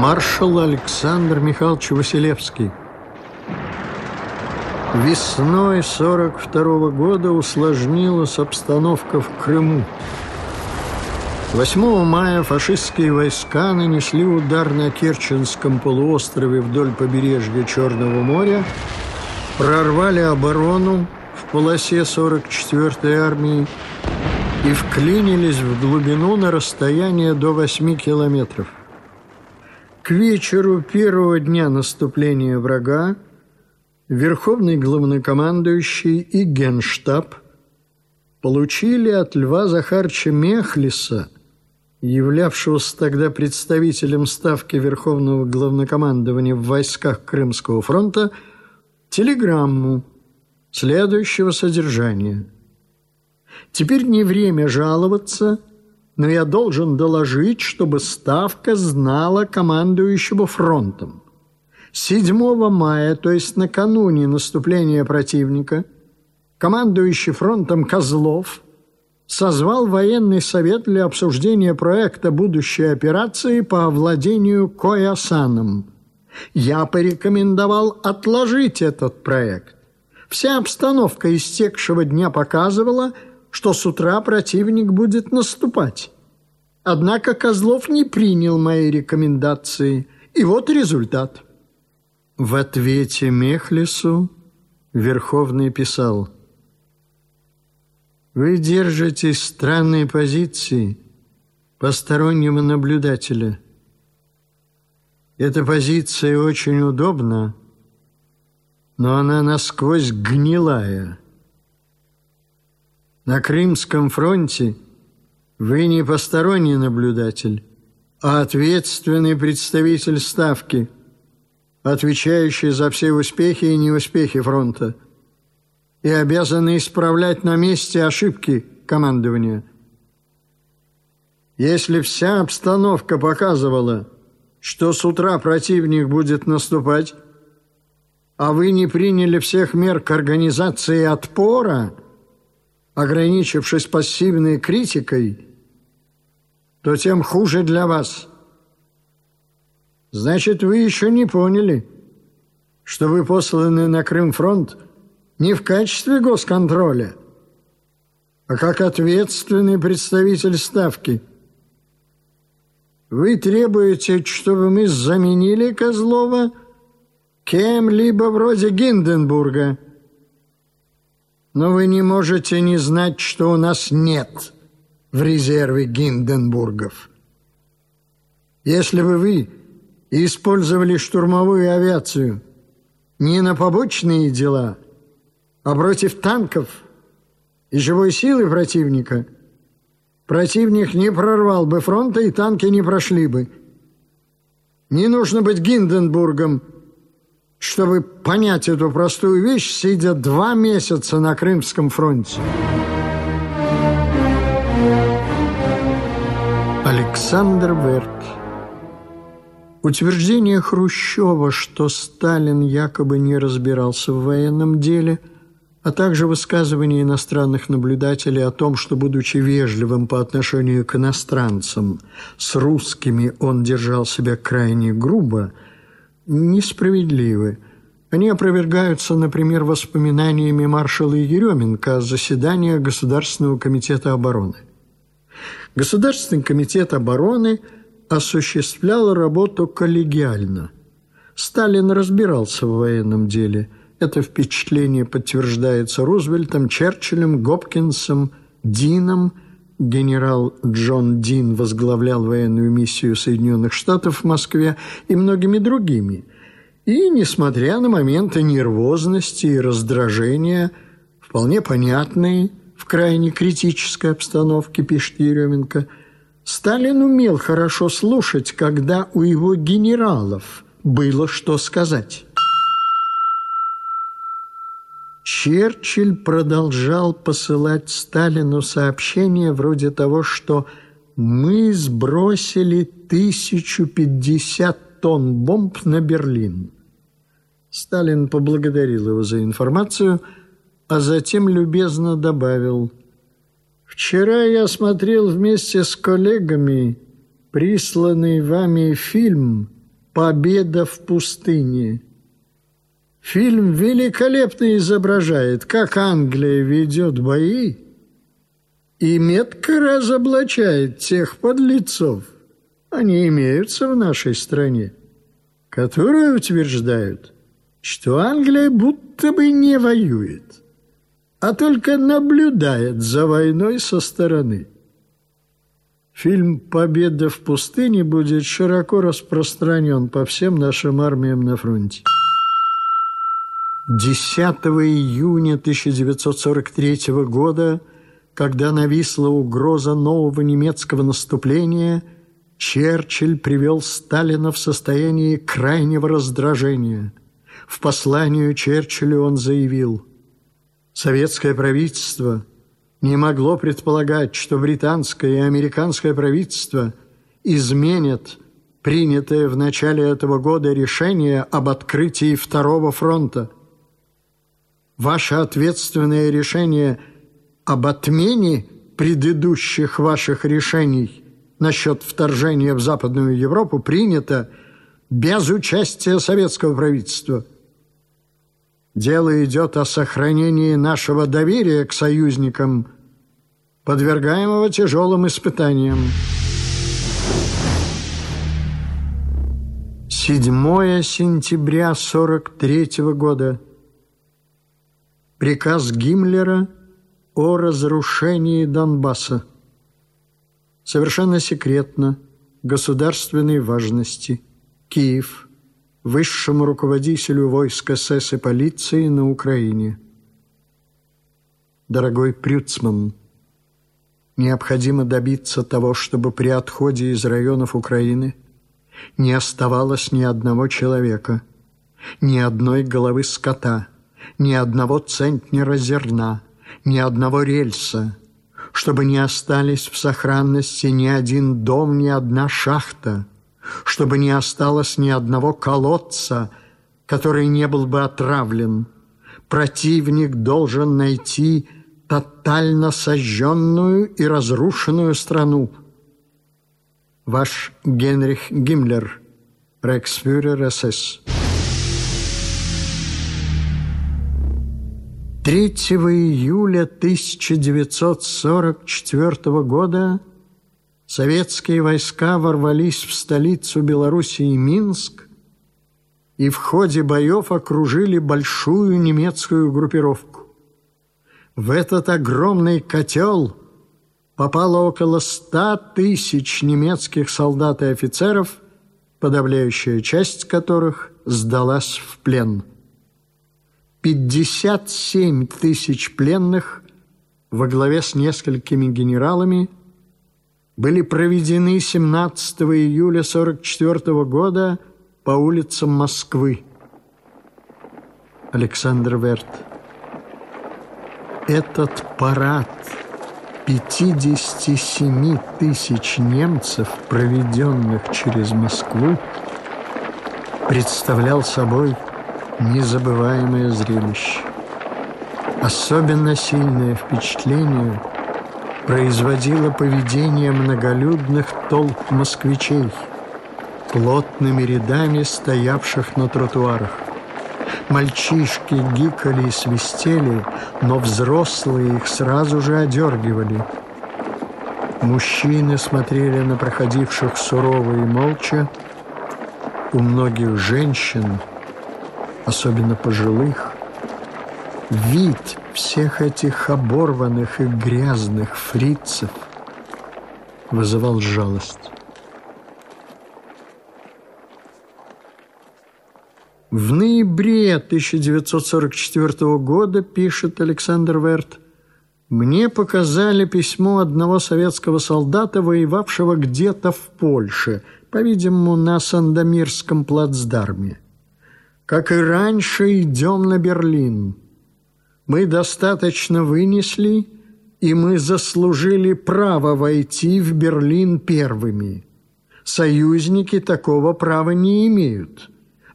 Маршал Александр Михайлович Василевский Весной 42 -го года усложнилась обстановка в Крыму. 8 мая фашистские войска нанесли удар на Керченском полуострове вдоль побережья Черного моря, прорвали оборону в полосе 44-й армии и вклинились в глубину на расстояние до 8 километров. К вечеру первого дня наступления врага Верховный главнокомандующий и Генштаб получили от Льва Захарча Мехлиса, являвшегося тогда представителем Ставки Верховного главнокомандования в войсках Крымского фронта, телеграмму следующего содержания. «Теперь не время жаловаться – но я должен доложить, чтобы Ставка знала командующего фронтом. 7 мая, то есть накануне наступления противника, командующий фронтом Козлов созвал военный совет для обсуждения проекта будущей операции по овладению Коясаном. Я порекомендовал отложить этот проект. Вся обстановка истекшего дня показывала – что с утра противник будет наступать. Однако Козлов не принял мои рекомендации, и вот результат. В ответе Мехлису Верховный писал «Вы держитесь странной позиции постороннего наблюдателя. Эта позиция очень удобна, но она насквозь гнилая». На Крымском фронте вы не посторонний наблюдатель, а ответственный представитель Ставки, отвечающий за все успехи и неуспехи фронта и обязанный исправлять на месте ошибки командования. Если вся обстановка показывала, что с утра противник будет наступать, а вы не приняли всех мер к организации отпора – ограничившись пассивной критикой, то тем хуже для вас. Значит, вы еще не поняли, что вы посланы на Крымфронт не в качестве госконтроля, а как ответственный представитель Ставки. Вы требуете, чтобы мы заменили Козлова кем-либо вроде Гинденбурга – но вы не можете не знать, что у нас нет в резерве Гинденбургов. Если бы вы использовали штурмовую авиацию не на побочные дела, а против танков и живой силы противника, противник не прорвал бы фронта и танки не прошли бы. Не нужно быть Гинденбургом – чтобы понять эту простую вещь, сидя два месяца на Крымском фронте. Александр Верт Утверждение Хрущева, что Сталин якобы не разбирался в военном деле, а также высказывания иностранных наблюдателей о том, что, будучи вежливым по отношению к иностранцам, с русскими он держал себя крайне грубо – несправедливы. Они опровергаются, например, воспоминаниями маршала Еременко о заседании Государственного комитета обороны. Государственный комитет обороны осуществлял работу коллегиально. Сталин разбирался в военном деле. Это впечатление подтверждается Рузвельтом, Черчиллем, Гопкинсом, Дином – генерал Джон Дин возглавлял военную миссию Соединенных Штатов в Москве и многими другими. И, несмотря на моменты нервозности и раздражения, вполне понятные крайне критической обстановке, пишет Еременко, Сталин умел хорошо слушать, когда у его генералов было что сказать. Черчилль продолжал посылать Сталину сообщения вроде того, что «мы сбросили 1050 тонн бомб на Берлин». Сталин поблагодарил его за информацию, а затем любезно добавил «Вчера я смотрел вместе с коллегами присланный вами фильм «Победа в пустыне». Фильм великолепно изображает, как Англия ведет бои и метко разоблачает тех подлецов, они имеются в нашей стране, которые утверждают, что Англия будто бы не воюет, а только наблюдает за войной со стороны. Фильм «Победа в пустыне» будет широко распространен по всем нашим армиям на фронте. 10 июня 1943 года, когда нависла угроза нового немецкого наступления, Черчилль привел Сталина в состояние крайнего раздражения. В посланию Черчиллю он заявил «Советское правительство не могло предполагать, что британское и американское правительство изменят принятое в начале этого года решение об открытии Второго фронта – ваше ответственное решение об отмене предыдущих ваших решений насчет вторжения в Западную Европу принято без участия советского правительства. Дело идет о сохранении нашего доверия к союзникам, подвергаемого тяжелым испытаниям. 7 сентября 43 года – Приказ Гиммлера о разрушении Донбасса. Совершенно секретно, государственной важности. Киев. Высшему руководителю войск СС и полиции на Украине. Дорогой Прюцман, необходимо добиться того, чтобы при отходе из районов Украины не оставалось ни одного человека, ни одной головы скота – ни одного центнера зерна, ни одного рельса, чтобы не остались в сохранности ни один дом, ни одна шахта, чтобы не осталось ни одного колодца, который не был бы отравлен. Противник должен найти тотально сожженную и разрушенную страну. Ваш Генрих Гиммлер, рексфюрер СС. 3 июля 1944 года советские войска ворвались в столицу Белоруссии Минск и в ходе боев окружили большую немецкую группировку. В этот огромный котел попало около ста тысяч немецких солдат и офицеров, подавляющая часть которых сдалась в плен. 57 тысяч пленных во главе с несколькими генералами были проведены 17 июля 1944 года по улицам Москвы. Александр Верт. Этот парад 57 тысяч немцев, проведенных через Москву, представлял собой – незабываемое зрелище. Особенно сильное впечатление производило поведение многолюдных толп москвичей, плотными рядами стоявших на тротуарах. Мальчишки гикали и свистели, но взрослые их сразу же одергивали. Мужчины смотрели на проходивших сурово и молча. У многих женщин – особенно пожилых, вид всех этих оборванных и грязных фрицев вызывал жалость. В ноябре 1944 года, пишет Александр Верт, мне показали письмо одного советского солдата, воевавшего где-то в Польше, по-видимому, на Сандомирском плацдарме. Как и раньше, идем на Берлин. Мы достаточно вынесли, и мы заслужили право войти в Берлин первыми. Союзники такого права не имеют.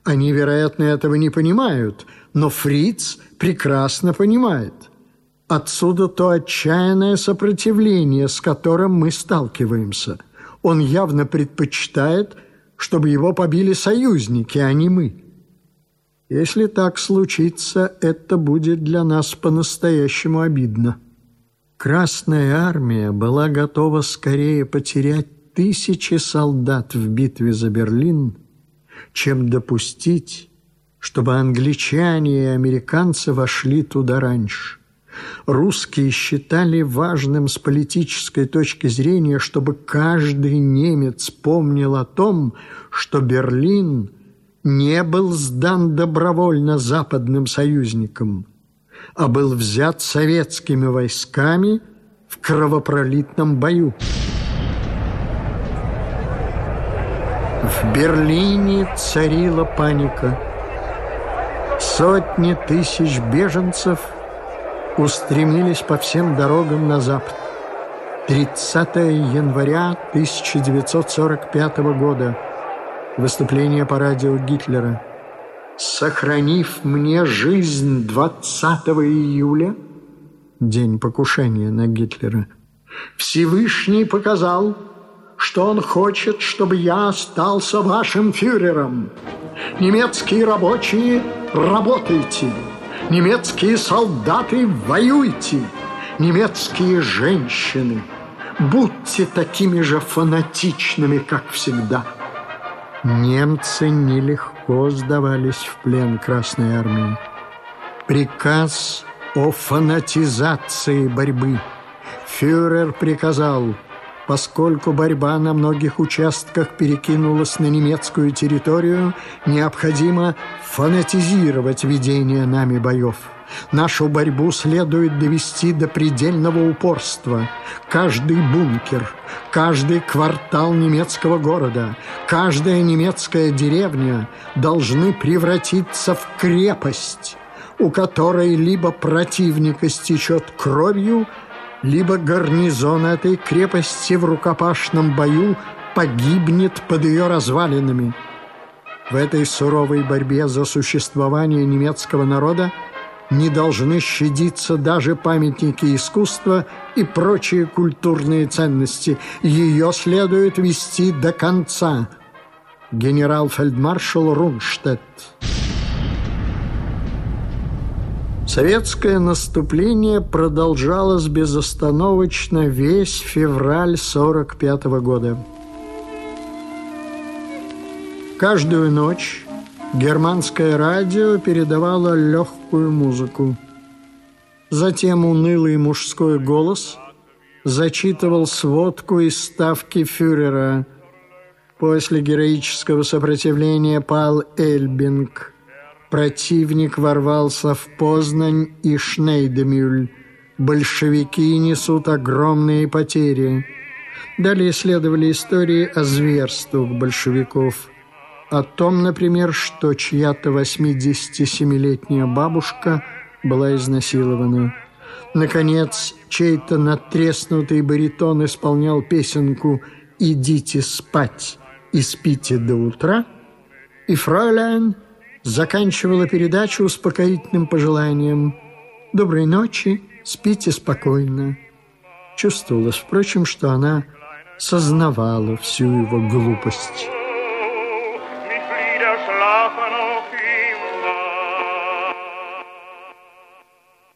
Они, вероятно, этого не понимают, но Фриц прекрасно понимает. Отсюда то отчаянное сопротивление, с которым мы сталкиваемся. Он явно предпочитает – чтобы его побили союзники, а не мы. Если так случится, это будет для нас по-настоящему обидно. Красная армия была готова скорее потерять тысячи солдат в битве за Берлин, чем допустить, чтобы англичане и американцы вошли туда раньше. Русские считали важным с политической точки зрения, чтобы каждый немец помнил о том, что Берлин не был сдан добровольно западным союзникам, а был взят советскими войсками в кровопролитном бою. В Берлине царила паника. Сотни тысяч беженцев устремились по всем дорогам на запад. 30 января 1945 года – Выступление по радио Гитлера. «Сохранив мне жизнь 20 июля, день покушения на Гитлера, Всевышний показал, что он хочет, чтобы я остался вашим фюрером. Немецкие рабочие, работайте. Немецкие солдаты, воюйте. Немецкие женщины, будьте такими же фанатичными, как всегда». Немцы нелегко сдавались в плен Красной Армии. Приказ о фанатизации борьбы. Фюрер приказал, поскольку борьба на многих участках перекинулась на немецкую территорию, необходимо фанатизировать ведение нами боев. Нашу борьбу следует довести до предельного упорства. Каждый бункер, каждый квартал немецкого города, каждая немецкая деревня должны превратиться в крепость, у которой либо противник истечет кровью, либо гарнизон этой крепости в рукопашном бою погибнет под ее развалинами. В этой суровой борьбе за существование немецкого народа не должны щадиться даже памятники искусства и прочие культурные ценности. Ее следует вести до конца. Генерал-фельдмаршал Рунштадт. Советское наступление продолжалось безостановочно весь февраль 45 -го года. Каждую ночь Германское радио передавало легкую музыку. Затем унылый мужской голос зачитывал сводку из ставки фюрера. После героического сопротивления пал Эльбинг. Противник ворвался в Познань и Шнейдемюль. Большевики несут огромные потери. Далее следовали истории о зверствах большевиков – о том, например, что чья-то 87-летняя бабушка была изнасилована. Наконец, чей-то надтреснутый баритон исполнял песенку «Идите спать и спите до утра», и фройляйн заканчивала передачу успокоительным пожеланием «Доброй ночи, спите спокойно». Чувствовалось, впрочем, что она сознавала всю его глупость.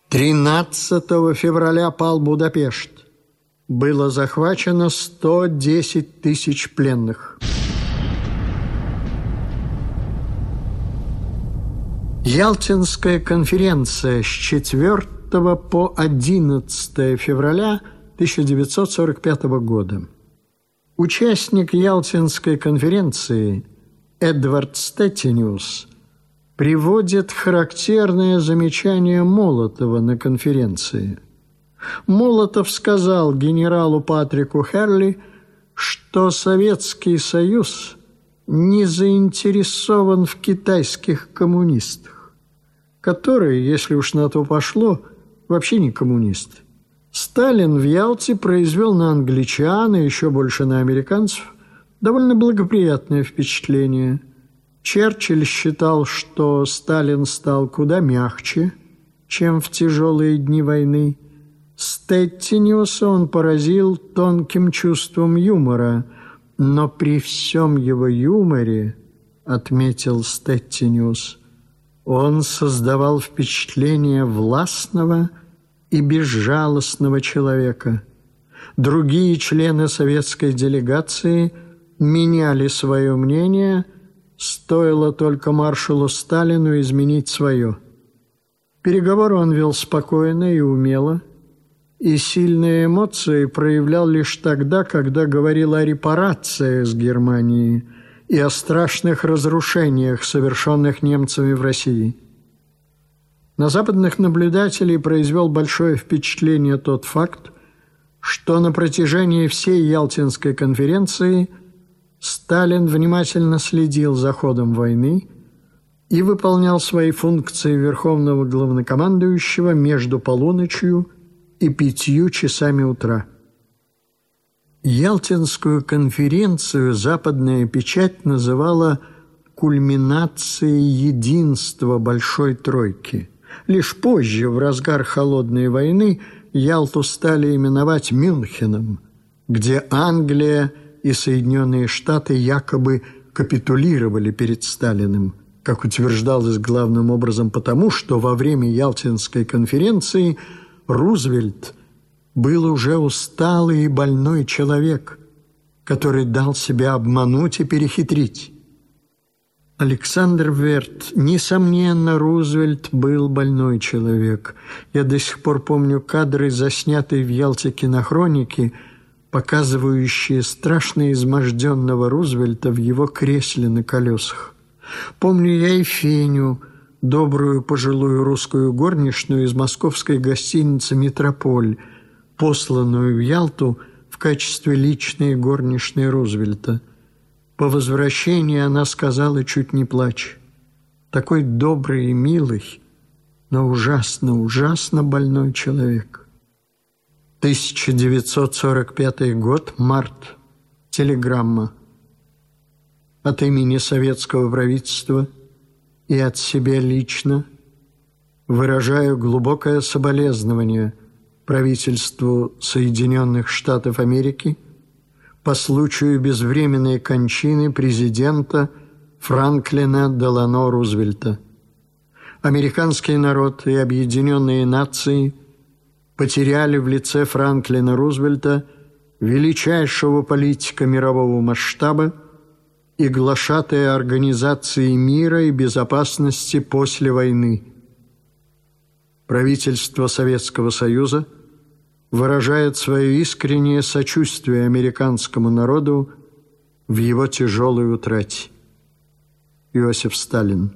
13 февраля пал Будапешт. Было захвачено 110 тысяч пленных. Ялтинская конференция с 4 по 11 февраля 1945 года. Участник Ялтинской конференции Эдвард Стеттиниус приводит характерное замечание Молотова на конференции. Молотов сказал генералу Патрику Херли, что Советский Союз не заинтересован в китайских коммунистах, которые, если уж на то пошло, вообще не коммунисты. Сталин в Ялте произвел на англичан и еще больше на американцев довольно благоприятное впечатление – Черчилль считал, что Сталин стал куда мягче, чем в тяжелые дни войны. Стеттиниуса он поразил тонким чувством юмора, Но при всем его юморе, отметил Стеттиниус, он создавал впечатление властного и безжалостного человека. Другие члены советской делегации меняли свое мнение, стоило только маршалу Сталину изменить свое. Переговоры он вел спокойно и умело – и сильные эмоции проявлял лишь тогда, когда говорил о репарациях с Германией и о страшных разрушениях, совершенных немцами в России. На западных наблюдателей произвел большое впечатление тот факт, что на протяжении всей Ялтинской конференции Сталин внимательно следил за ходом войны и выполнял свои функции верховного главнокомандующего между полуночью и пятью часами утра. Ялтинскую конференцию западная печать называла кульминацией единства Большой Тройки. Лишь позже, в разгар Холодной войны, Ялту стали именовать Мюнхеном, где Англия и Соединенные Штаты якобы капитулировали перед Сталиным, как утверждалось главным образом потому, что во время Ялтинской конференции – Рузвельт был уже усталый и больной человек, который дал себя обмануть и перехитрить. Александр Верт, несомненно, Рузвельт был больной человек. Я до сих пор помню кадры, заснятые в Ялте кинохроники, показывающие страшно изможденного Рузвельта в его кресле на колесах. Помню я и Феню, добрую пожилую русскую горничную из московской гостиницы «Метрополь», посланную в Ялту в качестве личной горничной Рузвельта. По возвращении она сказала, чуть не плача, «Такой добрый и милый, но ужасно, ужасно больной человек». 1945 год, март. Телеграмма. От имени советского правительства – и от себя лично выражаю глубокое соболезнование правительству Соединенных Штатов Америки по случаю безвременной кончины президента Франклина Делано Рузвельта. Американский народ и объединенные нации потеряли в лице Франклина Рузвельта величайшего политика мирового масштаба – и глашатая Организации мира и безопасности после войны. Правительство Советского Союза выражает свое искреннее сочувствие американскому народу в его тяжелой утрате. Иосиф Сталин.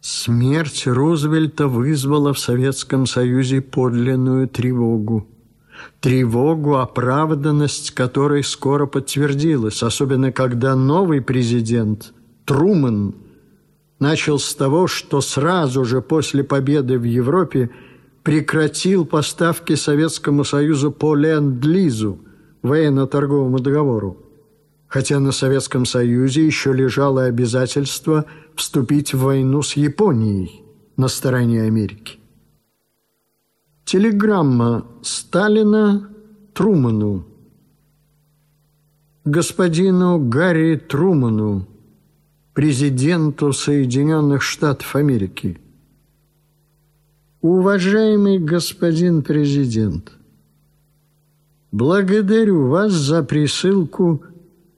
Смерть Рузвельта вызвала в Советском Союзе подлинную тревогу тревогу, оправданность которой скоро подтвердилась, особенно когда новый президент Трумэн начал с того, что сразу же после победы в Европе прекратил поставки Советскому Союзу по Ленд-Лизу, военно-торговому договору, хотя на Советском Союзе еще лежало обязательство вступить в войну с Японией на стороне Америки. Телеграмма Сталина Труману. Господину Гарри Труману, президенту Соединенных Штатов Америки. Уважаемый господин президент, благодарю вас за присылку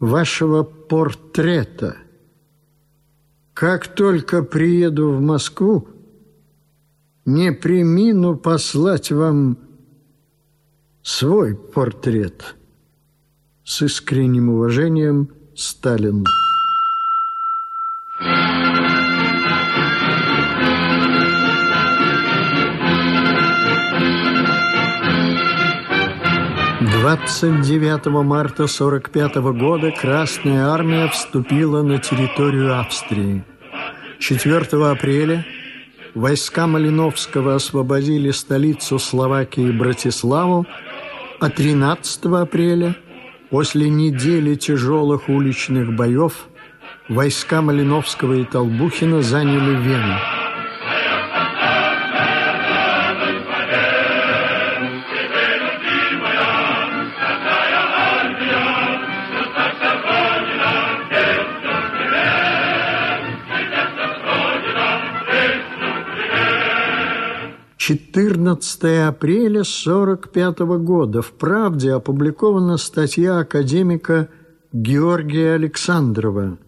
вашего портрета. Как только приеду в Москву, не примину послать вам свой портрет. С искренним уважением, Сталин. Двадцать девятого марта сорок пятого года Красная Армия вступила на территорию Австрии. 4 апреля войска Малиновского освободили столицу Словакии Братиславу, а 13 апреля, после недели тяжелых уличных боев, войска Малиновского и Толбухина заняли Вену. 14 апреля 1945 года в «Правде» опубликована статья академика Георгия Александрова,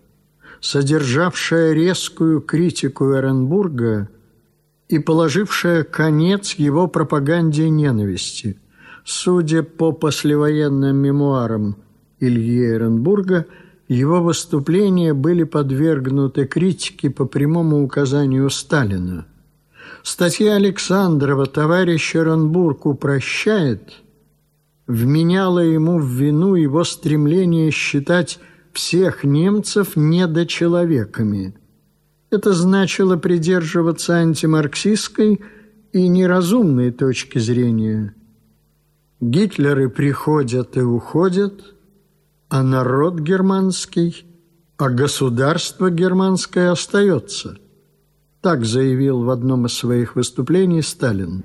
содержавшая резкую критику Эренбурга и положившая конец его пропаганде ненависти. Судя по послевоенным мемуарам Ильи Эренбурга, его выступления были подвергнуты критике по прямому указанию Сталина. Статья Александрова «Товарищ Эренбург упрощает» вменяла ему в вину его стремление считать всех немцев недочеловеками. Это значило придерживаться антимарксистской и неразумной точки зрения. Гитлеры приходят и уходят, а народ германский, а государство германское остается. Так заявил в одном из своих выступлений Сталин.